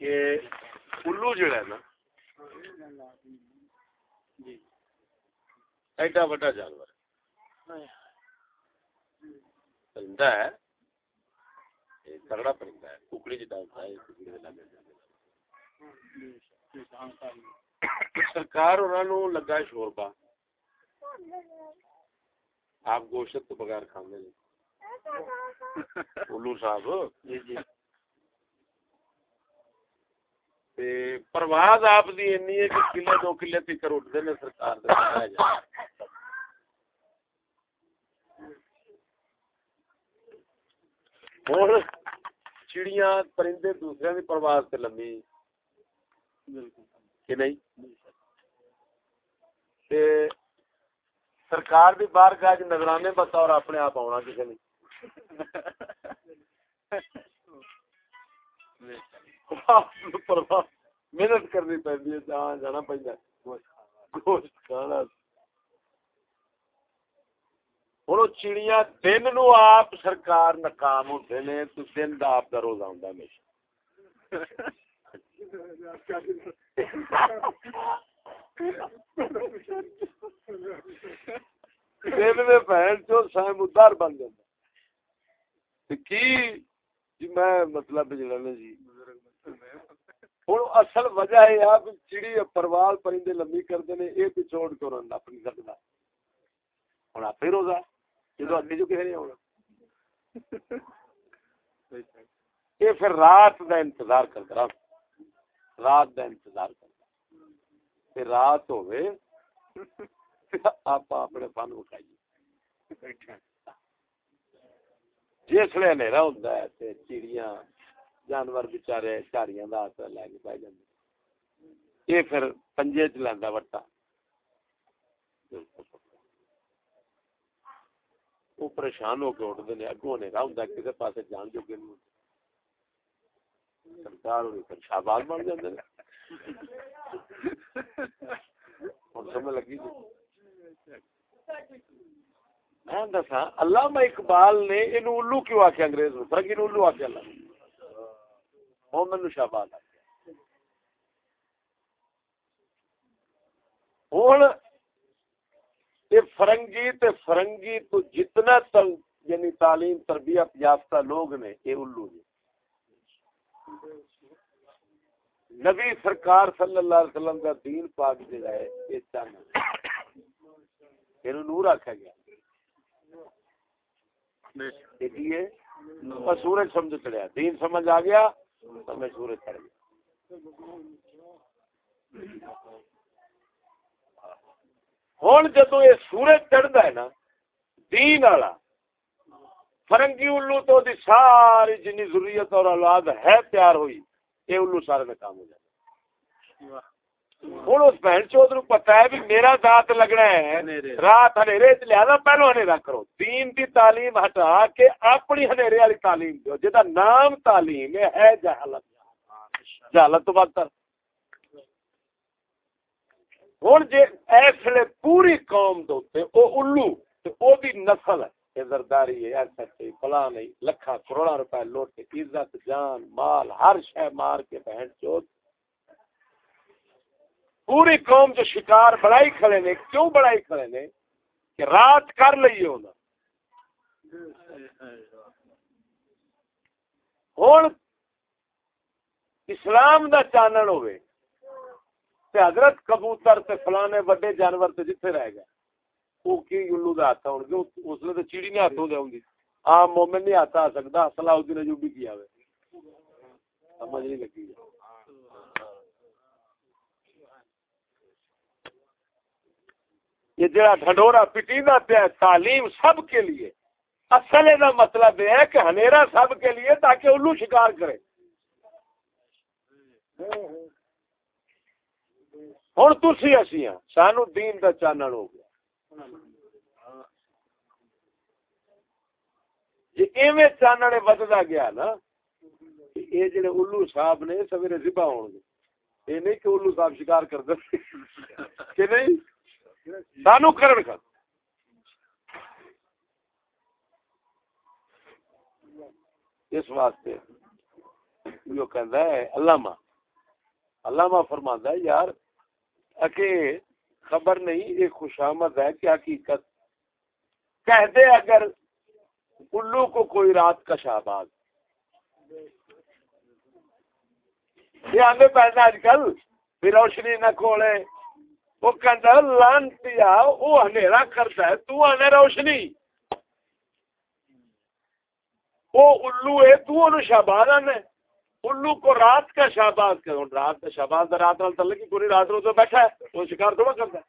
کہ الو جڑا ہے نا ایڈا وڈا جانور پرندہ ہے تگڑا پرندہ ہے ککڑی جتا ہوتا ہے ککڑی دے لگے سرکار انہوں لگا شوربا آپ گوشت تو بغیر کھانے الو صاحب۔ جی پرواز آپ دی اینی ہے کہ کلے دو کلے تکر اٹھتے ہیں سرکار دے ہوں چڑیاں پرندے دوسرے کی پرواز سے لمبی۔ کہ نہیں؟ سرکار بھی باہر گاہ نظرانے بتا اور اپنے آپ آنا کسی نے محنت کرنی پی جہاں جانا پہ گوشت کھانا۔ ہوں چڑیا دن نو آپ سرکار ناکام ہوتے نے، تو دن دا آپ کا روزہ ہوں ہمیشہ۔ بن کی؟ جی میں مطلب جڑا جی ہوں، اصل وجہ یہ چڑی پروال پرندے لمبی کرتے ہیں، یہ پچھوڑ کر اپنی سکتا ہوں آپ ہی روزہ جدو اگے جو کسی نہیں آنا یہ پھر رات دا انتظار کرتا رات رات دا انتظار کرتا پھر رات ہوئے، آپ اپنے فن اٹھائیے۔ جس لیے اندھیرا ہوتا جانور بچارے چاریاں دا ہاتھ لے کے پہ جاندے۔ یہ پھر پنجے چ لیندا وٹا۔ وہ پریشان ہو کے اٹھتے ہیں اگوں نے ہوں کسی پاس جان جو نہیں سرکار ہوئی شہباز بن جاتے ہیں سمجھ لگی جی۔ میں دسا علامہ اقبال نے یہ الو کیوں آخیا انگریز نے فرنگی نے الو آخیا اللہ ہوں مینو شہباز آخیا ہوں یہ فرنگی تے فرنگی تو جتنا تل یعنی تعلیم تربیت یافتہ لوگ نے یہ الو نے نبی سرکار صلی اللہ علیہ وسلم کا دین پاک جو ہے یہ یہ نور آخیا گیا۔ سورج سمجھ چڑیا دین سمجھ آ گیا۔ تو سورج چڑھ گیا ہوں جدو یہ سورج چڑھتا ہے نا، دین والا، فرنگی الو تو دی ساری جنی ضروریت اور اولاد ہے تیار ہوئی، یہ الو سارے میں کام ہو جائے ہوں اس بہن چوت نو پتا ہے بھی میرا دانت لگنا ہے رات ہنیرے لہذا پہلو ہنیرا کرو دین دی تعلیم ہٹا کے اپنی ہنیرے والی تعلیم دو جہاں نام تعلیم ہے جہالت جہالت تو ہوں جی اس لیے پوری قوم دے وہ الو وہ بھی نسل ہے زرداری ہے ایسا چاہیے فلاں نہیں لکھا کروڑا روپے لوٹ عزت جان مال ہر شہ مار کے بہن چوت پوری قوم جو شکار بڑائی کھڑے نے، کیوں بڑائی کھڑے نے؟ کہ رات کر لئیے ہونا ہوں اسلام دا چانن ہوئے، تے حضرت کبوتر تے فلانے وڈے جانور تے جتھے رہ گئے۔ وہ کی گلو دے ہاتھ ہون گے؟ اس نے تے چیڑی نہیں ہاتھوں دے ہوندی عام مومن نہیں ہاتھ آ سکدا صلاح الدین ایوبی کیا ہوئے سمجھ نہیں لگی۔ یہ جڑا ڈھڈورا پٹینا پیا تعلیم سب کے لیے۔ اصل کا مطلب یہ ہے کہ ہنیرا سب کے لیے تاکہ الو شکار کرے۔ ہوں تھی اسی ہاں سانو دین کا چانن ہو گیا۔ جی ایویں چانن بدتا گیا نا یہ جڑے الو صاحب نے سویرے ذبح ہو گے۔ یہ نہیں کہ الو صاحب شکار کر دے۔ کہ نہیں؟ سانو کرن کر اس واسطے جو کہندا ہے، علامہ علامہ فرماندہ ہے، یار، اکے خبر نہیں، یہ خوشامد ہے کیا حقیقت؟ کہہ دے اگر الو کو کوئی رات کا شہباز۔ یہ آگے پیسہ آج کل بھی روشنی نہ کھولے۔ وہ کہتا لانتی وہ اندھیرا کرتا ہے، تو آنے روشنی۔ وہ الو ہے، تو انہوں شہباز آنے الو کو رات کا شہباز کہ رات کا شہباز رات نال تلے کی پوری رات رو تو بیٹھا ہے، وہ شکار تھوڑا کرتا۔ ہے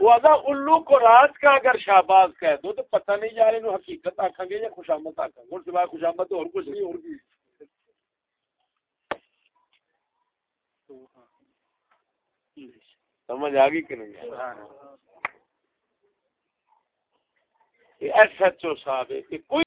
وہ اگر الو کو رات کا اگر شہباز کہہ دو تو پتہ نہیں جا رہے حقیقت آخا گے یا خوشامت آخا گے۔ سوائے خوشامت اور کچھ نہیں، اور کی۔ سمجھ آ گئی کہ نہیں؟ ایس ایچ او صاحب ہے کہ کوئی